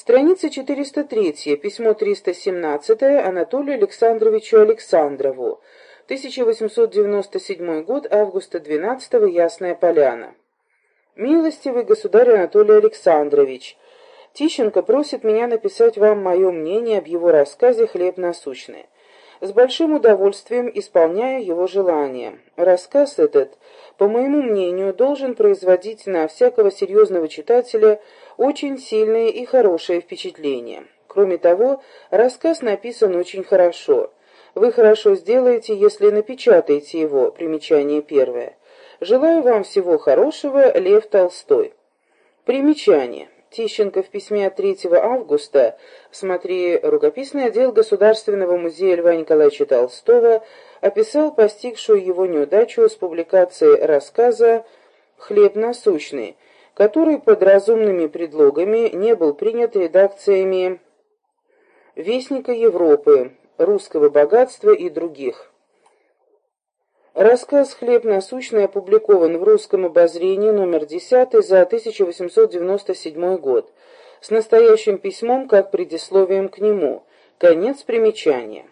Страница 403, письмо 317 Анатолию Александровичу Александрову, 1897 год, августа 12 Ясная Поляна. «Милостивый государь Анатолий Александрович, Тищенко просит меня написать вам мое мнение об его рассказе «Хлеб насущный». С большим удовольствием исполняю его желание. Рассказ этот, по моему мнению, должен производить на всякого серьезного читателя очень сильное и хорошее впечатление. Кроме того, рассказ написан очень хорошо. Вы хорошо сделаете, если напечатаете его, примечание первое. Желаю вам всего хорошего, Лев Толстой. Примечание. Тищенко в письме от 3 августа, смотри, рукописный отдел Государственного музея Льва Николаевича Толстого, описал постигшую его неудачу с публикацией рассказа «Хлеб насущный», который под разумными предлогами не был принят редакциями «Вестника Европы», «Русского богатства» и других. Рассказ «Хлеб насущный» опубликован в «Русском обозрении» номер 10 за 1897 год с настоящим письмом как предисловием к нему. Конец примечания.